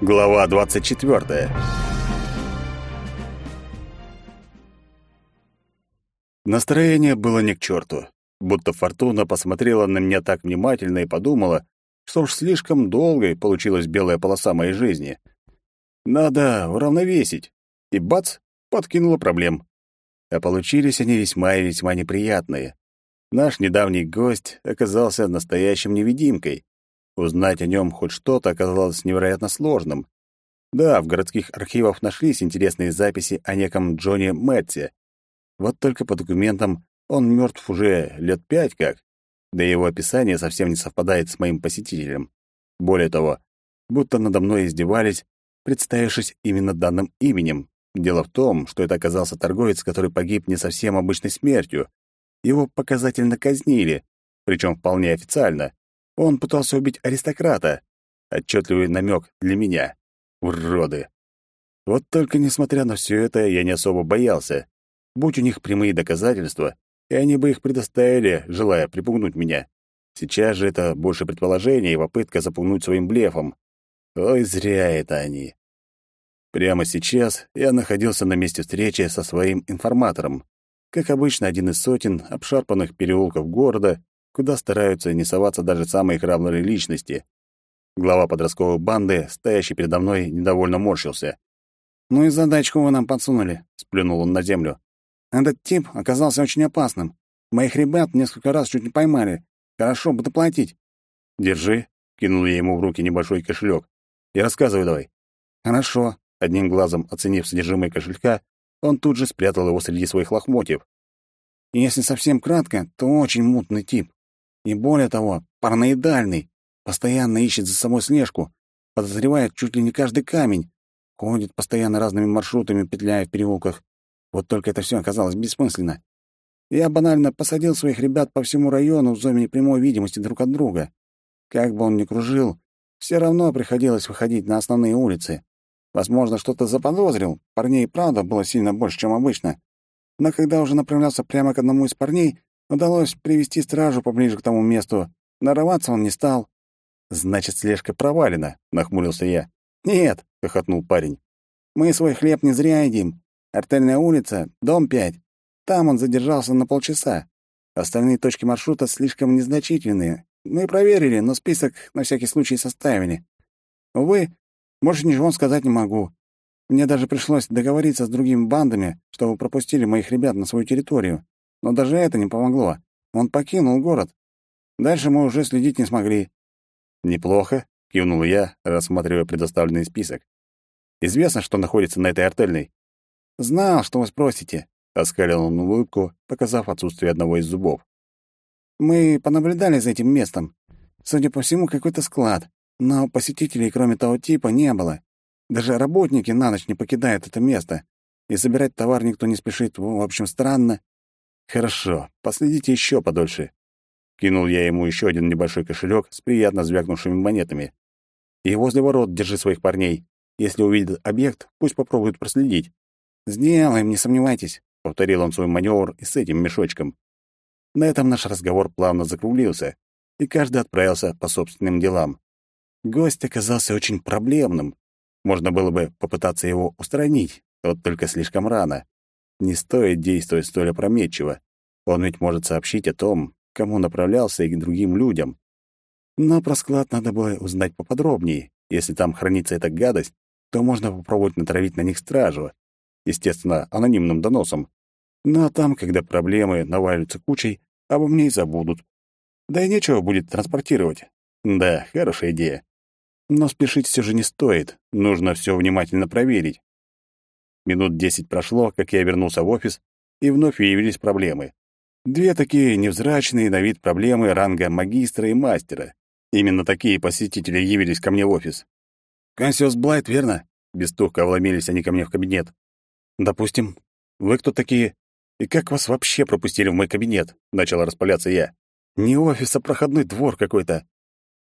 Глава 24. Настроение было не к черту. Будто фортуна посмотрела на меня так внимательно и подумала, что уж слишком долгой получилась белая полоса моей жизни. Надо уравновесить. И бац, подкинула проблем. А получились они весьма и весьма неприятные. Наш недавний гость оказался настоящим невидимкой. Узнать о нем хоть что-то оказалось невероятно сложным. Да, в городских архивах нашлись интересные записи о неком Джоне Мэтте. Вот только по документам он мертв уже лет пять как, да его описание совсем не совпадает с моим посетителем. Более того, будто надо мной издевались, представившись именно данным именем. Дело в том, что это оказался торговец, который погиб не совсем обычной смертью. Его показательно казнили, причем вполне официально. Он пытался убить аристократа. Отчетливый намек для меня. Уроды. Вот только, несмотря на все это, я не особо боялся. Будь у них прямые доказательства, и они бы их предоставили, желая припугнуть меня. Сейчас же это больше предположение и попытка запугнуть своим блефом. Ой, зря это они. Прямо сейчас я находился на месте встречи со своим информатором. Как обычно, один из сотен обшарпанных переулков города, куда стараются не соваться даже самые храбрые личности. Глава подростковой банды, стоящий передо мной, недовольно морщился. «Ну и задачку вы нам подсунули», — сплюнул он на землю. «Этот тип оказался очень опасным. Моих ребят несколько раз чуть не поймали. Хорошо бы доплатить». «Держи», — кинул я ему в руки небольшой кошелек. «И рассказывай давай». «Хорошо», — одним глазом оценив содержимое кошелька, он тут же спрятал его среди своих лохмотьев. «Если совсем кратко, то очень мутный тип. И более того, параноидальный, постоянно ищет за самой слежку, подозревает чуть ли не каждый камень, ходит постоянно разными маршрутами, петляя в переулках. Вот только это все оказалось бессмысленно. Я банально посадил своих ребят по всему району в зоне прямой видимости друг от друга. Как бы он ни кружил, все равно приходилось выходить на основные улицы. Возможно, что-то заподозрил, парней правда было сильно больше, чем обычно. Но когда уже направлялся прямо к одному из парней, Удалось привести стражу поближе к тому месту. Нарываться он не стал. «Значит, слежка провалена», — нахмурился я. «Нет», — хохотнул парень. «Мы свой хлеб не зря едим. Артельная улица, дом 5. Там он задержался на полчаса. Остальные точки маршрута слишком незначительные. Мы проверили, но список на всякий случай составили. Увы, больше ничего сказать не могу. Мне даже пришлось договориться с другими бандами, чтобы пропустили моих ребят на свою территорию. Но даже это не помогло. Он покинул город. Дальше мы уже следить не смогли. «Неплохо», — кивнул я, рассматривая предоставленный список. «Известно, что находится на этой артельной?» «Знал, что вы спросите», — оскалил он улыбку, показав отсутствие одного из зубов. «Мы понаблюдали за этим местом. Судя по всему, какой-то склад, но посетителей, кроме того типа, не было. Даже работники на ночь не покидают это место, и собирать товар никто не спешит. В общем, странно. Хорошо, последите еще подольше. Кинул я ему еще один небольшой кошелек с приятно звякнувшими монетами. И возле ворот держи своих парней. Если увидят объект, пусть попробуют проследить. «Сделаем, не сомневайтесь», — повторил он свой маневр и с этим мешочком. На этом наш разговор плавно закруглился, и каждый отправился по собственным делам. Гость оказался очень проблемным. Можно было бы попытаться его устранить, вот только слишком рано. Не стоит действовать столь опрометчиво. Он ведь может сообщить о том, кому направлялся и к другим людям. Но про склад надо было узнать поподробнее. Если там хранится эта гадость, то можно попробовать натравить на них стражу. Естественно, анонимным доносом. Ну а там, когда проблемы навалятся кучей, обо мне и забудут. Да и нечего будет транспортировать. Да, хорошая идея. Но спешить все же не стоит. Нужно все внимательно проверить. Минут десять прошло, как я вернулся в офис, и вновь явились проблемы. Две такие невзрачные на вид проблемы ранга магистра и мастера. Именно такие посетители явились ко мне в офис. «Консиус Блайт, верно?» Без тухка вломились они ко мне в кабинет. «Допустим. Вы кто такие? И как вас вообще пропустили в мой кабинет?» Начал распаляться я. «Не офис, а проходной двор какой-то.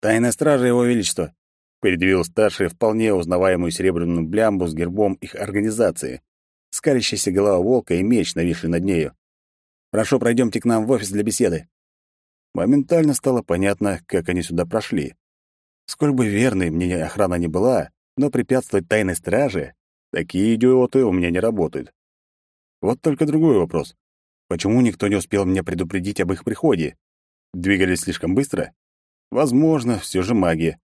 Тайная стража Его Величества предъявил старший вполне узнаваемую серебряную блямбу с гербом их организации. Скалящаяся голова волка и меч нависший над нею. «Прошу, пройдемте к нам в офис для беседы». Моментально стало понятно, как они сюда прошли. Сколь бы верной мне охрана не была, Но препятствовать тайной страже — такие идиоты у меня не работают. Вот только другой вопрос. Почему никто не успел меня предупредить об их приходе? Двигались слишком быстро? Возможно, все же магия.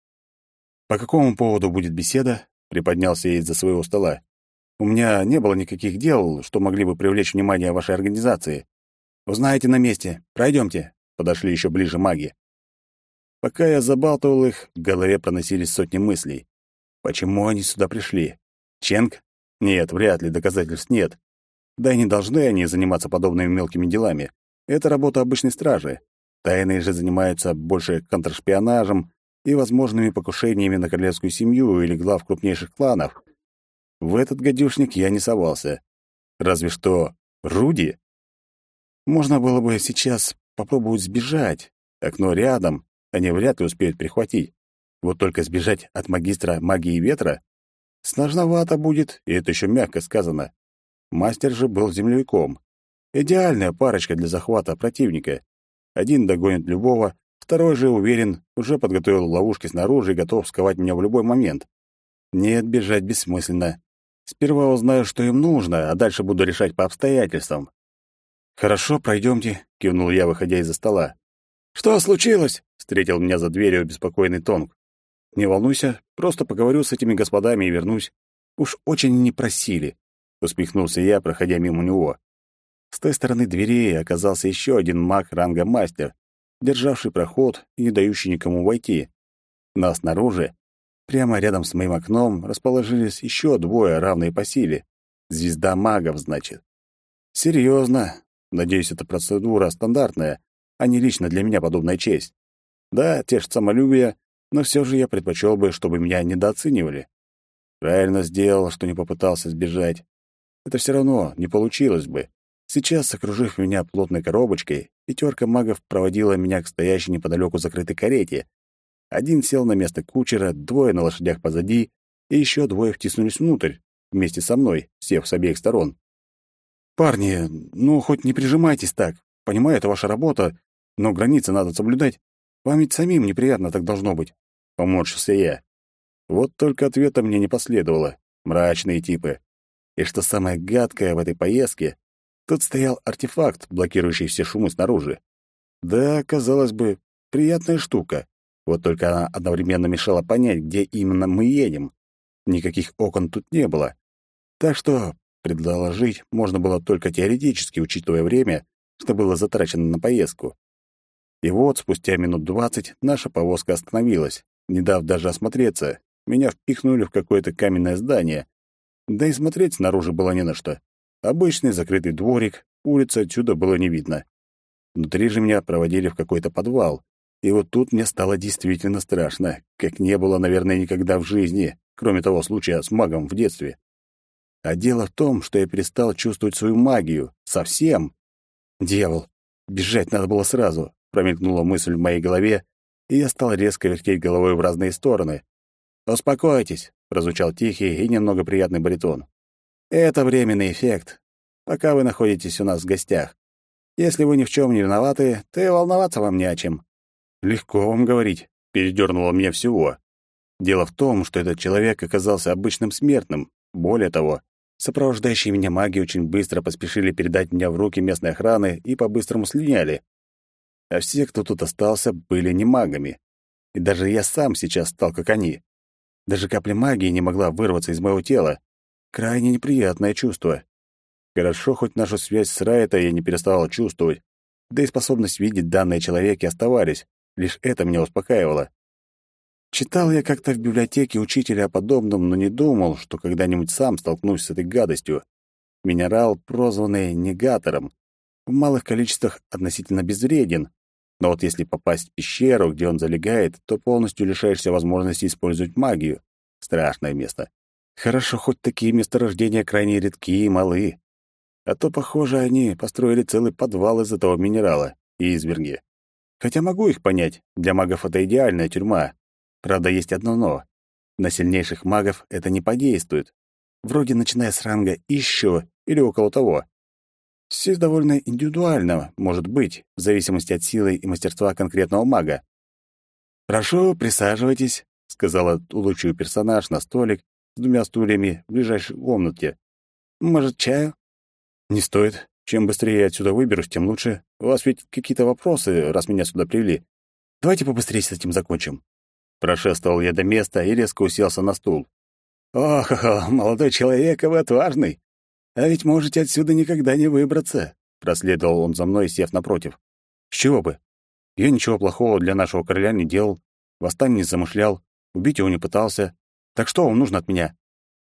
По какому поводу будет беседа? Приподнялся я из-за своего стола. У меня не было никаких дел, что могли бы привлечь внимание вашей организации. Узнаете на месте. Пройдемте. Подошли еще ближе маги. Пока я забалтывал их, в голове проносились сотни мыслей. Почему они сюда пришли? Ченг? Нет, вряд ли, доказательств нет. Да и не должны они заниматься подобными мелкими делами. Это работа обычной стражи. Тайные же занимаются больше контршпионажем и возможными покушениями на королевскую семью или глав крупнейших кланов. В этот гадюшник я не совался. Разве что Руди. Можно было бы сейчас попробовать сбежать. Окно рядом, они вряд ли успеют прихватить. Вот только сбежать от магистра магии ветра сложновато будет, и это еще мягко сказано. Мастер же был земляком. Идеальная парочка для захвата противника. Один догонит любого, второй же, уверен, уже подготовил ловушки снаружи и готов сковать меня в любой момент. Нет, бежать бессмысленно. Сперва узнаю, что им нужно, а дальше буду решать по обстоятельствам. «Хорошо, пройдемте», — кивнул я, выходя из-за стола. «Что случилось?» — встретил меня за дверью беспокойный Тонг. «Не волнуйся, просто поговорю с этими господами и вернусь. Уж очень не просили», — усмехнулся я, проходя мимо него. С той стороны двери оказался еще один маг ранга мастер, державший проход и не дающий никому войти. Но снаружи, прямо рядом с моим окном, расположились еще двое, равные по силе. Звезда магов, значит. Серьезно. Надеюсь, эта процедура стандартная, а не лично для меня подобная честь. Да, тешит самолюбие, но все же я предпочел бы, чтобы меня недооценивали. Правильно сделал, что не попытался сбежать. Это все равно не получилось бы. Сейчас, окружив меня плотной коробочкой, пятерка магов проводила меня к стоящей неподалеку закрытой карете. Один сел на место кучера, двое на лошадях позади, и еще двое втиснулись внутрь, вместе со мной, сев с обеих сторон. «Парни, ну, хоть не прижимайтесь так. Понимаю, это ваша работа, но границы надо соблюдать. Вам ведь самим неприятно так должно быть». Поморщился я. Вот только ответа мне не последовало. Мрачные типы. И что самое гадкое в этой поездке, Тут стоял артефакт, блокирующий все шумы снаружи. Да, казалось бы, приятная штука. Вот только она одновременно мешала понять, где именно мы едем. Никаких окон тут не было. Так что предложить можно было только теоретически, учитывая время, что было затрачено на поездку. И вот, спустя минут двадцать, наша повозка остановилась, не дав даже осмотреться. Меня впихнули в какое-то каменное здание. Да и смотреть снаружи было не на что. Обычный закрытый дворик, улицы отсюда было не видно. Внутри же меня проводили в какой-то подвал. И вот тут мне стало действительно страшно, как не было, наверное, никогда в жизни, кроме того случая с магом в детстве. А дело в том, что я перестал чувствовать свою магию. Совсем. Дьявол, бежать надо было сразу, промелькнула мысль в моей голове, и я стал резко вертеть головой в разные стороны. «Успокойтесь», — прозвучал тихий и немного приятный баритон. Это временный эффект, пока вы находитесь у нас в гостях. Если вы ни в чем не виноваты, то и волноваться вам не о чем. Легко вам говорить, передернуло мне всего. Дело в том, что этот человек оказался обычным смертным. Более того, сопровождающие меня маги очень быстро поспешили передать меня в руки местной охраны и по-быстрому слиняли. А все, кто тут остался, были не магами. И даже я сам сейчас стал как они. Даже капля магии не могла вырваться из моего тела, Крайне неприятное чувство. Хорошо, хоть нашу связь с Райта я не перестала чувствовать, да и способность видеть данные человеки оставались. Лишь это меня успокаивало. Читал я как-то в библиотеке учителя о подобном, но не думал, что когда-нибудь сам столкнусь с этой гадостью. Минерал, прозванный негатором, в малых количествах относительно безвреден, но вот если попасть в пещеру, где он залегает, то полностью лишаешься возможности использовать магию. Страшное место. Хорошо, хоть такие месторождения крайне редки и малы. А то, похоже, они построили целый подвал из этого минерала и изверги. Хотя могу их понять, для магов это идеальная тюрьма. Правда, есть одно «но». На сильнейших магов это не подействует. Вроде начиная с ранга «еще» или около того. Все довольно индивидуально, может быть, в зависимости от силы и мастерства конкретного мага. «Прошу, присаживайтесь», сказала улучшив персонаж на столик с двумя стульями в ближайшей комнате. «Может, чаю?» «Не стоит. Чем быстрее я отсюда выберусь, тем лучше. У вас ведь какие-то вопросы, раз меня сюда привели. Давайте побыстрее с этим закончим». Прошествовал я до места и резко уселся на стул. «Ох, молодой человек, вы отважный. А ведь можете отсюда никогда не выбраться», — проследовал он за мной, сев напротив. «С чего бы? Я ничего плохого для нашего короля не делал, восстание не замышлял, убить его не пытался. Так что вам нужно от меня?»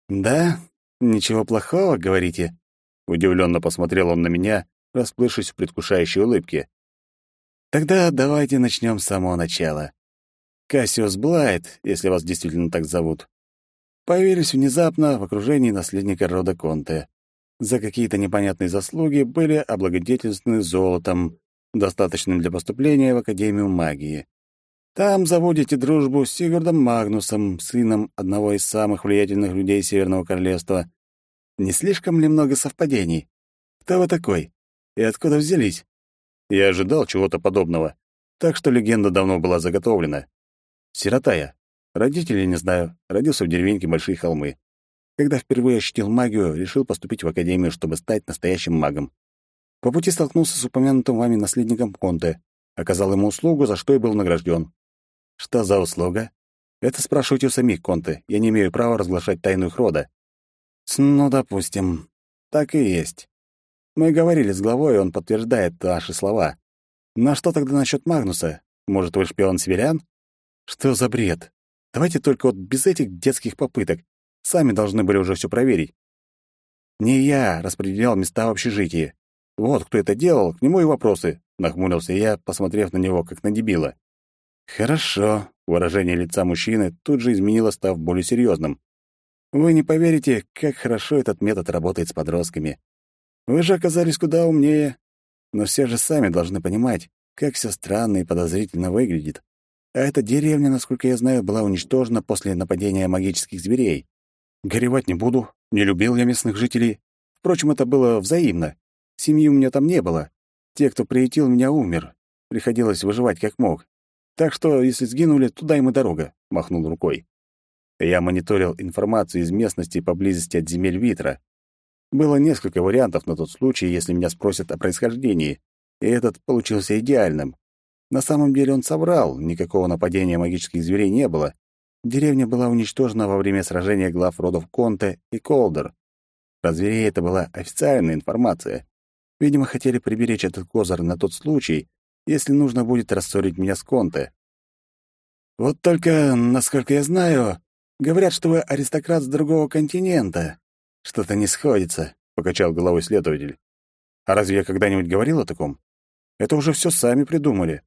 «Да? Ничего плохого, говорите?» Удивленно посмотрел он на меня, расплывшись в предвкушающей улыбке. «Тогда давайте начнем с самого начала. Кассиус Блайт, если вас действительно так зовут, появились внезапно в окружении наследника рода Конте. За какие-то непонятные заслуги были облагодетельствованы золотом, достаточным для поступления в Академию магии. Там заводите дружбу с Сигурдом Магнусом, сыном одного из самых влиятельных людей Северного Королевства. Не слишком ли много совпадений? Кто вы такой? И откуда взялись? Я ожидал чего-то подобного, так что легенда давно была заготовлена. Сирота я. Родителей не знаю, родился в деревеньке Большие холмы. Когда впервые ощутил магию, решил поступить в академию, чтобы стать настоящим магом. По пути столкнулся с упомянутым вами наследником Конте, оказал ему услугу, за что и был награжден. Что за услуга? Это спрашивайте у самих Конте, я не имею права разглашать тайну их рода. Ну, допустим, так и есть. Мы говорили с главой, он подтверждает ваши слова. Но что тогда насчет Магнуса? Может, вы шпион северян? Что за бред? Давайте только вот без этих детских попыток. Сами должны были уже все проверить. Не я распределял места в общежитии. Вот кто это делал, к нему и вопросы, нахмурился я, посмотрев на него как на дебила. Хорошо, выражение лица мужчины тут же изменилось, став более серьезным. Вы не поверите, как хорошо этот метод работает с подростками. Вы же оказались куда умнее, но все же сами должны понимать, как все странно и подозрительно выглядит. А эта деревня, насколько я знаю, была уничтожена после нападения магических зверей. Горевать не буду, не любил я местных жителей. Впрочем, это было взаимно. Семьи у меня там не было. Те, кто приютил меня, умер. Приходилось выживать как мог. Так что, если сгинули, туда им и дорога», — махнул рукой. Я мониторил информацию из местности поблизости от земель Витра. Было несколько вариантов на тот случай, если меня спросят о происхождении, и этот получился идеальным. На самом деле он соврал, никакого нападения магических зверей не было. Деревня была уничтожена во время сражения глав родов Конте и Колдер. Про зверей это была официальная информация. Видимо, хотели приберечь этот козырь на тот случай, если нужно будет рассорить меня с Конте. Вот только, насколько я знаю, говорят, что вы аристократ с другого континента. Что-то не сходится, — покачал головой следователь. А разве я когда-нибудь говорил о таком? Это уже все сами придумали.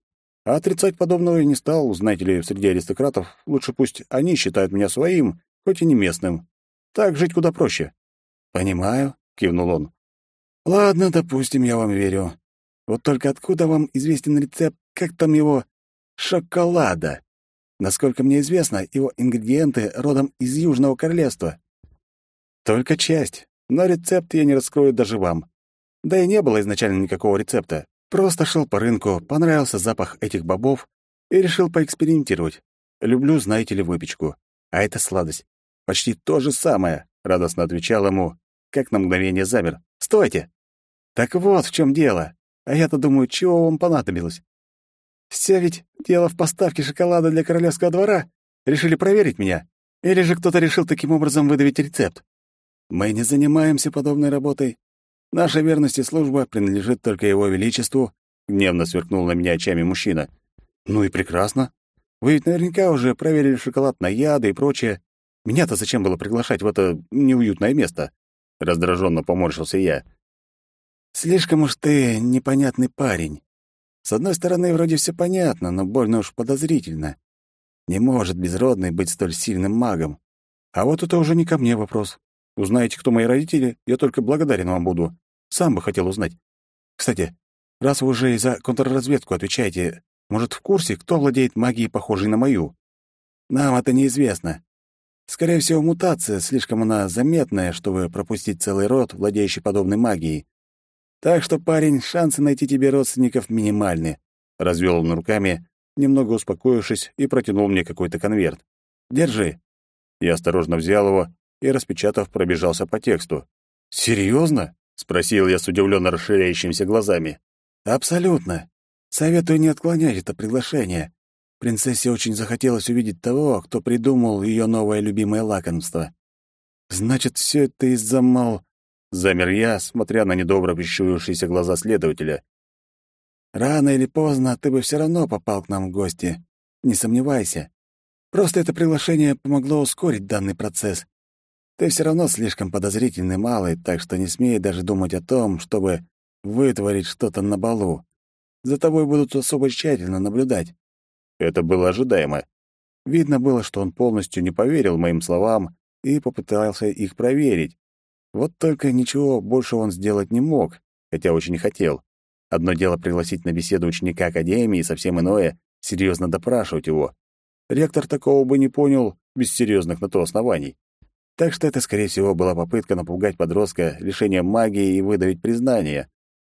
А отрицать подобного я не стал, знаете ли, среди аристократов лучше пусть они считают меня своим, хоть и не местным. Так жить куда проще. «Понимаю», — кивнул он. Ладно, допустим, я вам верю. Вот только откуда вам известен рецепт, как там его, шоколада? Насколько мне известно, его ингредиенты родом из Южного Королевства. Только часть, но рецепт я не раскрою даже вам. Да и не было изначально никакого рецепта. Просто шел по рынку, понравился запах этих бобов и решил поэкспериментировать. Люблю, знаете ли, выпечку. А это сладость. Почти то же самое, — радостно отвечал ему, как на мгновение замер. «Стойте! Так вот в чем дело. А я-то думаю, чего вам понадобилось? Все ведь дело в поставке шоколада для королевского двора. Решили проверить меня? Или же кто-то решил таким образом выдавить рецепт? Мы не занимаемся подобной работой. Наша верность и служба принадлежит только его величеству, гневно сверкнул на меня очами мужчина. Ну и прекрасно. Вы ведь наверняка уже проверили шоколад на яды и прочее. Меня-то зачем было приглашать в это неуютное место? Раздраженно поморщился я. Слишком уж ты непонятный парень. С одной стороны, вроде все понятно, но больно уж подозрительно. Не может безродный быть столь сильным магом. А вот это уже не ко мне вопрос. Узнаете, кто мои родители, я только благодарен вам буду. Сам бы хотел узнать. Кстати, раз вы уже и за контрразведку отвечаете, может, в курсе, кто владеет магией, похожей на мою? Нам это неизвестно. Скорее всего, мутация, слишком она заметная, чтобы пропустить целый род, владеющий подобной магией. Так что, парень, шансы найти тебе родственников минимальны. Развел он руками, немного успокоившись, и протянул мне какой-то конверт. Держи». Я осторожно взял его и, распечатав, пробежался по тексту. «Серьезно?» — спросил я с удивленно расширяющимися глазами. «Абсолютно. Советую не отклонять это приглашение. Принцессе очень захотелось увидеть того, кто придумал ее новое любимое лакомство. Значит, все это из-за мал...» Замер я, смотря на недобро прищурившиеся глаза следователя. «Рано или поздно ты бы все равно попал к нам в гости. Не сомневайся. Просто это приглашение помогло ускорить данный процесс. Ты все равно слишком подозрительный малый, так что не смей даже думать о том, чтобы вытворить что-то на балу. За тобой будут особо тщательно наблюдать. Это было ожидаемо. Видно было, что он полностью не поверил моим словам и попытался их проверить. Вот только ничего больше он сделать не мог, хотя очень хотел. Одно дело пригласить на беседу ученика академии, совсем иное — серьезно допрашивать его. Ректор такого бы не понял без серьезных на то оснований. Так что это, скорее всего, была попытка напугать подростка лишением магии и выдавить признание.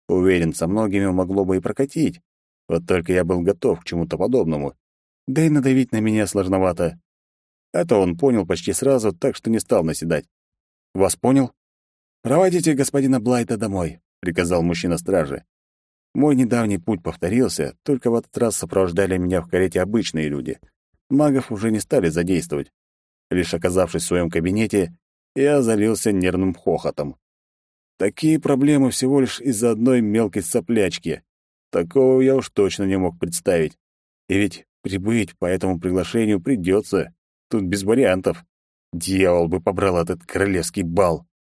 Уверен, со многими могло бы и прокатить. Вот только я был готов к чему-то подобному. Да и надавить на меня сложновато. Это он понял почти сразу, так что не стал наседать. «Вас понял?» «Проводите господина Блайта домой», — приказал мужчина стражи. Мой недавний путь повторился, только в этот раз сопровождали меня в карете обычные люди. Магов уже не стали задействовать. Лишь оказавшись в своем кабинете, я залился нервным хохотом. Такие проблемы всего лишь из-за одной мелкой соплячки. Такого я уж точно не мог представить. И ведь прибыть по этому приглашению придется. Тут без вариантов. Дьявол бы побрал этот королевский бал.